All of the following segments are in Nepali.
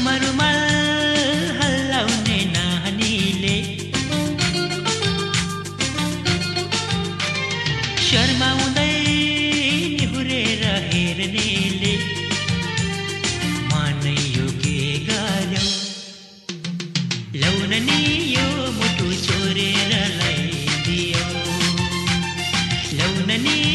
हातमा रुमाल हल्लाउने नानीले शर्माउँदै निहुरेर हेर्नेले मानै यो के गर्यो लौन नि यो मुटु छोडेर लैदियो लौन नि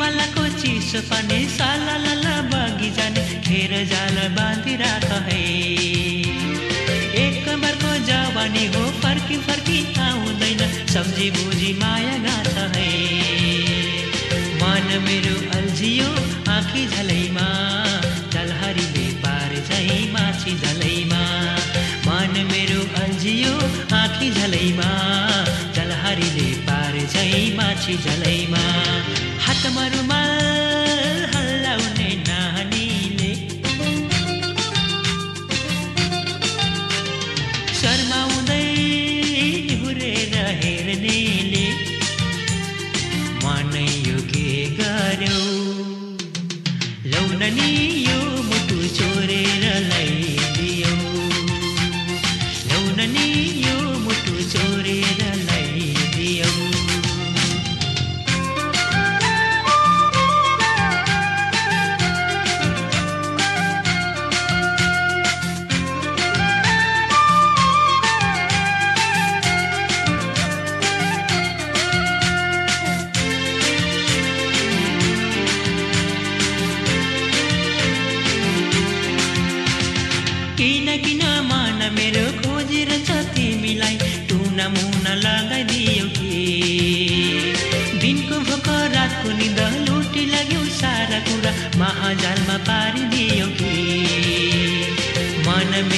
हिमालको चिसो पानी साला लाला बगी जाने खेर जाल बाँधिराख है। एक कमरको जवानी हो फर्की फर्की आउँदैन सम्झी बुझी माया गाछ है। मन मेरो अल्झियो आँखी झलैमा जलहरीले पार झै माछी झलैमा। मन मेरो अल्झियो आँखी झलैमा जलहरीले पार झै माछी झलैमा। मनै यो के गर्यो। लौन नि यो किन मन मेरो खोजिरहन्छ तिमीलाई? टुना मुना लगाइदियो कि? दिनको भोक रातको निद लुटी लाग्यो सारा कुरा महाजालमा पारिदियो कि? मन